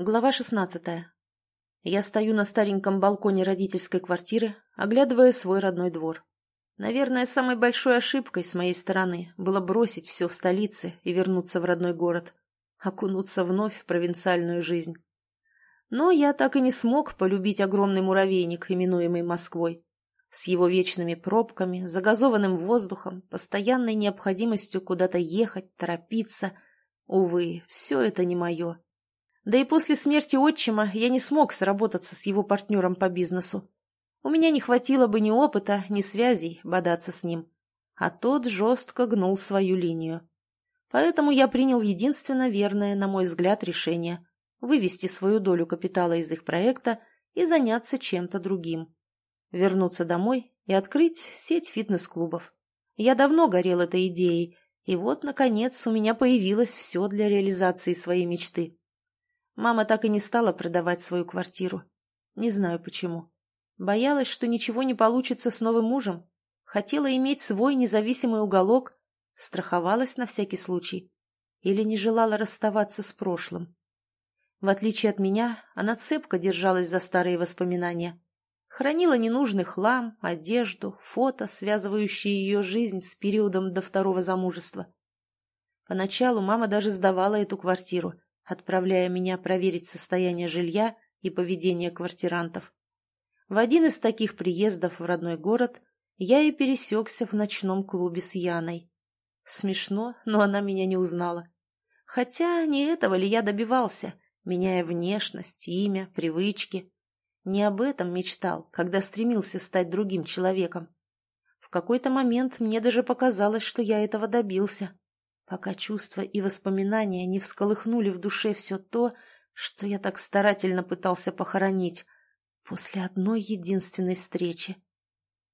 Глава 16. Я стою на стареньком балконе родительской квартиры, оглядывая свой родной двор. Наверное, самой большой ошибкой с моей стороны было бросить все в столице и вернуться в родной город, окунуться вновь в провинциальную жизнь. Но я так и не смог полюбить огромный муравейник, именуемый Москвой. С его вечными пробками, загазованным воздухом, постоянной необходимостью куда-то ехать, торопиться. Увы, все это не мое. Да и после смерти отчима я не смог сработаться с его партнером по бизнесу. У меня не хватило бы ни опыта, ни связей бодаться с ним. А тот жестко гнул свою линию. Поэтому я принял единственно верное, на мой взгляд, решение – вывести свою долю капитала из их проекта и заняться чем-то другим. Вернуться домой и открыть сеть фитнес-клубов. Я давно горел этой идеей, и вот, наконец, у меня появилось все для реализации своей мечты. Мама так и не стала продавать свою квартиру. Не знаю почему. Боялась, что ничего не получится с новым мужем. Хотела иметь свой независимый уголок. Страховалась на всякий случай. Или не желала расставаться с прошлым. В отличие от меня, она цепко держалась за старые воспоминания. Хранила ненужный хлам, одежду, фото, связывающие ее жизнь с периодом до второго замужества. Поначалу мама даже сдавала эту квартиру – отправляя меня проверить состояние жилья и поведение квартирантов. В один из таких приездов в родной город я и пересекся в ночном клубе с Яной. Смешно, но она меня не узнала. Хотя не этого ли я добивался, меняя внешность, имя, привычки. Не об этом мечтал, когда стремился стать другим человеком. В какой-то момент мне даже показалось, что я этого добился пока чувства и воспоминания не всколыхнули в душе все то, что я так старательно пытался похоронить после одной единственной встречи.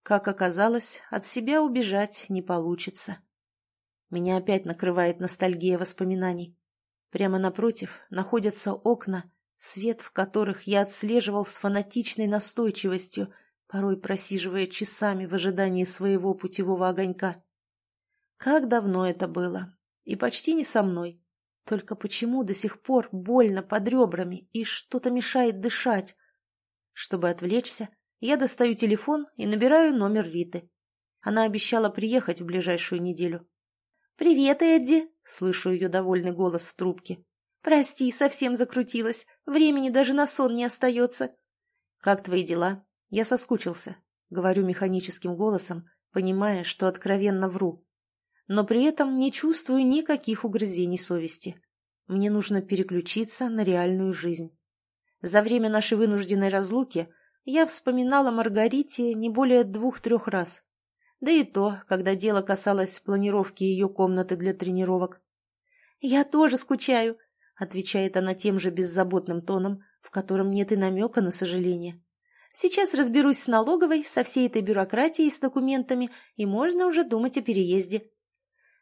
Как оказалось, от себя убежать не получится. Меня опять накрывает ностальгия воспоминаний. Прямо напротив находятся окна, свет в которых я отслеживал с фанатичной настойчивостью, порой просиживая часами в ожидании своего путевого огонька. Как давно это было, и почти не со мной. Только почему до сих пор больно под ребрами и что-то мешает дышать? Чтобы отвлечься, я достаю телефон и набираю номер Риты. Она обещала приехать в ближайшую неделю. «Привет, Эдди!» — слышу ее довольный голос в трубке. «Прости, совсем закрутилась. Времени даже на сон не остается». «Как твои дела?» Я соскучился. Говорю механическим голосом, понимая, что откровенно вру но при этом не чувствую никаких угрызений совести. Мне нужно переключиться на реальную жизнь. За время нашей вынужденной разлуки я вспоминала Маргарите не более двух-трех раз. Да и то, когда дело касалось планировки ее комнаты для тренировок. «Я тоже скучаю», — отвечает она тем же беззаботным тоном, в котором нет и намека на сожаление. «Сейчас разберусь с налоговой, со всей этой бюрократией с документами, и можно уже думать о переезде».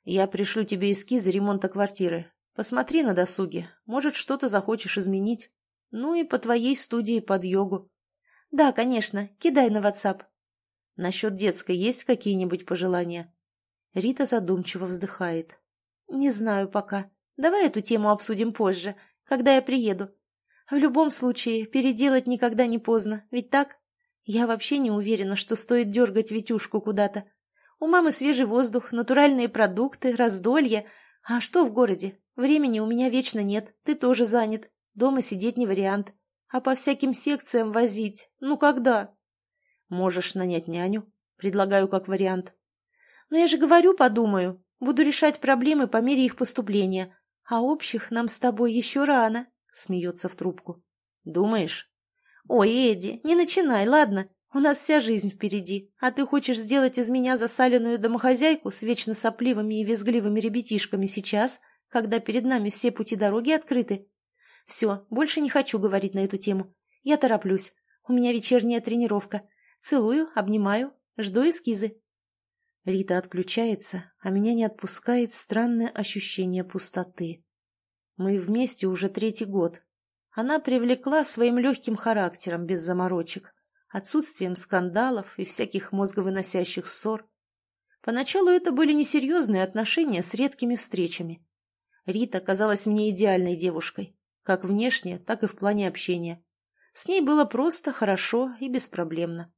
Я пришлю тебе эскизы ремонта квартиры. Посмотри на досуге. Может, что-то захочешь изменить. Ну и по твоей студии под йогу. Да, конечно. Кидай на WhatsApp. Насчет детской есть какие-нибудь пожелания? Рита задумчиво вздыхает. Не знаю пока. Давай эту тему обсудим позже, когда я приеду. В любом случае, переделать никогда не поздно, ведь так? Я вообще не уверена, что стоит дергать Витюшку куда-то. У мамы свежий воздух, натуральные продукты, раздолье. А что в городе? Времени у меня вечно нет, ты тоже занят. Дома сидеть не вариант. А по всяким секциям возить? Ну когда? Можешь нанять няню. Предлагаю как вариант. Но я же говорю, подумаю. Буду решать проблемы по мере их поступления. А общих нам с тобой еще рано, смеется в трубку. Думаешь? Ой, Эдди, не начинай, ладно? У нас вся жизнь впереди, а ты хочешь сделать из меня засаленную домохозяйку с вечно сопливыми и визгливыми ребятишками сейчас, когда перед нами все пути дороги открыты? Все, больше не хочу говорить на эту тему. Я тороплюсь. У меня вечерняя тренировка. Целую, обнимаю, жду эскизы. Рита отключается, а меня не отпускает странное ощущение пустоты. Мы вместе уже третий год. Она привлекла своим легким характером без заморочек отсутствием скандалов и всяких мозговыносящих ссор. Поначалу это были несерьезные отношения с редкими встречами. Рита казалась мне идеальной девушкой. как внешне, так и в плане общения. С ней было просто, хорошо и беспроблемно.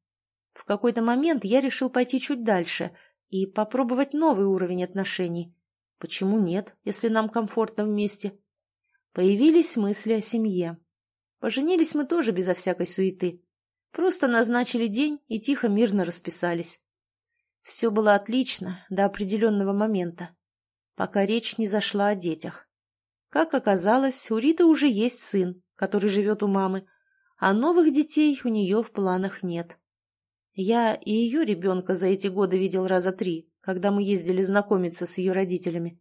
В какой-то момент я решил пойти чуть дальше и попробовать новый уровень отношений. Почему нет, если нам комфортно вместе? Появились мысли о семье. Поженились мы тоже безо всякой суеты. Просто назначили день и тихо мирно расписались. Все было отлично до определенного момента, пока речь не зашла о детях. Как оказалось, у Риты уже есть сын, который живет у мамы, а новых детей у нее в планах нет. Я и ее ребенка за эти годы видел раза три, когда мы ездили знакомиться с ее родителями.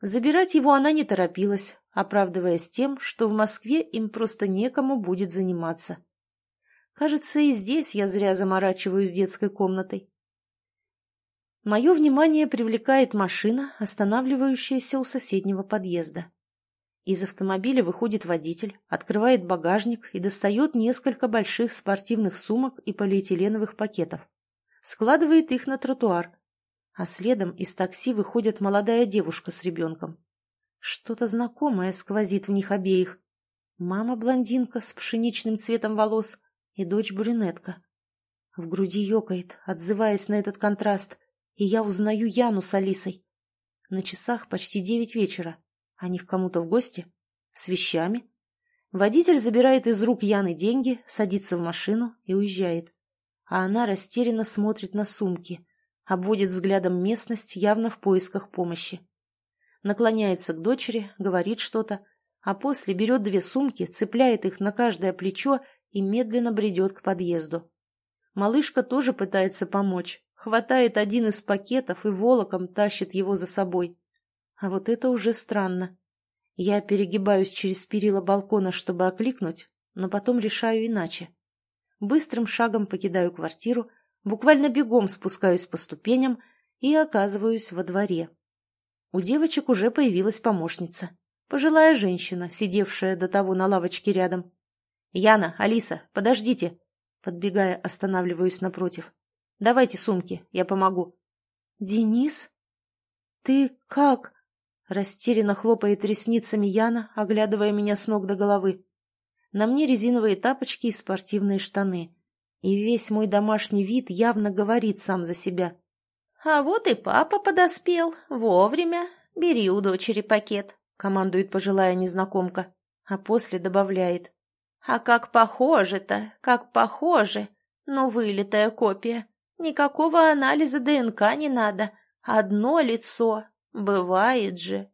Забирать его она не торопилась, оправдываясь тем, что в Москве им просто некому будет заниматься. Кажется, и здесь я зря заморачиваюсь детской комнатой. Мое внимание привлекает машина, останавливающаяся у соседнего подъезда. Из автомобиля выходит водитель, открывает багажник и достает несколько больших спортивных сумок и полиэтиленовых пакетов. Складывает их на тротуар. А следом из такси выходит молодая девушка с ребенком. Что-то знакомое сквозит в них обеих. Мама-блондинка с пшеничным цветом волос и дочь-брюнетка. В груди ёкает, отзываясь на этот контраст, и я узнаю Яну с Алисой. На часах почти девять вечера. Они к кому-то в гости? С вещами? Водитель забирает из рук Яны деньги, садится в машину и уезжает. А она растерянно смотрит на сумки, обводит взглядом местность, явно в поисках помощи. Наклоняется к дочери, говорит что-то, а после берет две сумки, цепляет их на каждое плечо и медленно бредет к подъезду. Малышка тоже пытается помочь, хватает один из пакетов и волоком тащит его за собой. А вот это уже странно. Я перегибаюсь через перила балкона, чтобы окликнуть, но потом решаю иначе. Быстрым шагом покидаю квартиру, буквально бегом спускаюсь по ступеням и оказываюсь во дворе. У девочек уже появилась помощница. Пожилая женщина, сидевшая до того на лавочке рядом. «Яна, Алиса, подождите!» Подбегая, останавливаюсь напротив. «Давайте сумки, я помогу». «Денис? Ты как?» Растерянно хлопает ресницами Яна, оглядывая меня с ног до головы. На мне резиновые тапочки и спортивные штаны. И весь мой домашний вид явно говорит сам за себя. «А вот и папа подоспел. Вовремя. Бери у дочери пакет», — командует пожилая незнакомка. А после добавляет. «А как похоже-то, как похоже. Но вылитая копия. Никакого анализа ДНК не надо. Одно лицо, Бывает же.